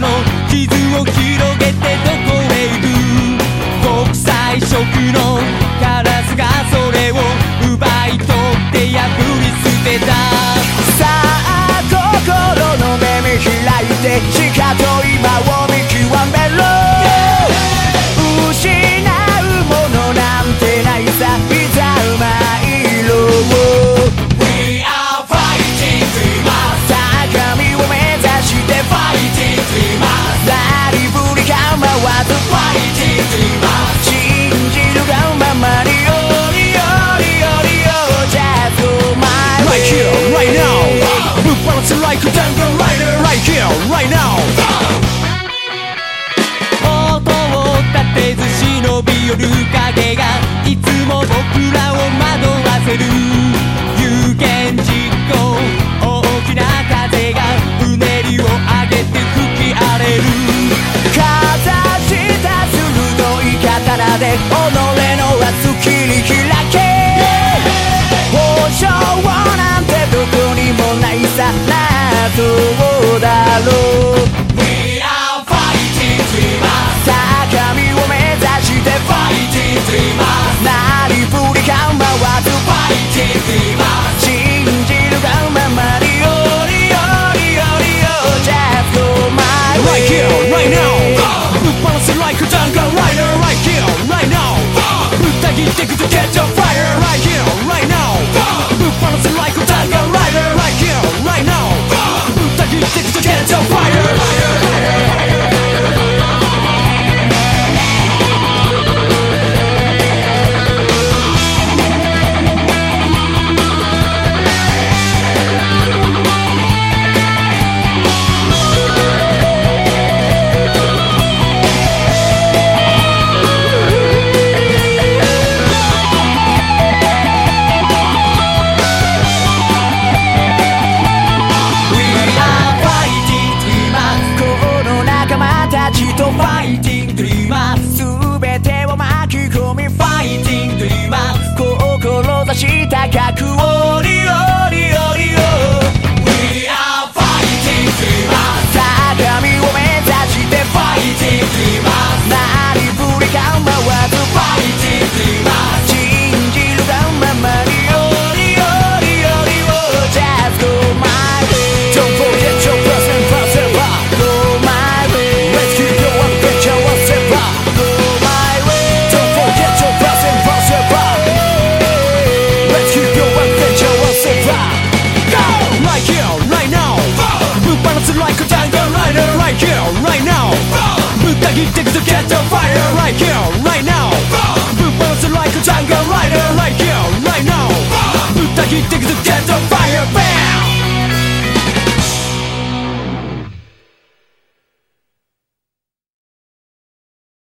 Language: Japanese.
の傷を広げてどこへ行く国際色のカラスがそれを奪い取って破り捨てた。さあ心の目見開いて地下といせる。有言実行大きな風がうねりを上げて吹き荒れる。かざした鋭い刀で己のはきに開け。That he digs to catch a fire right.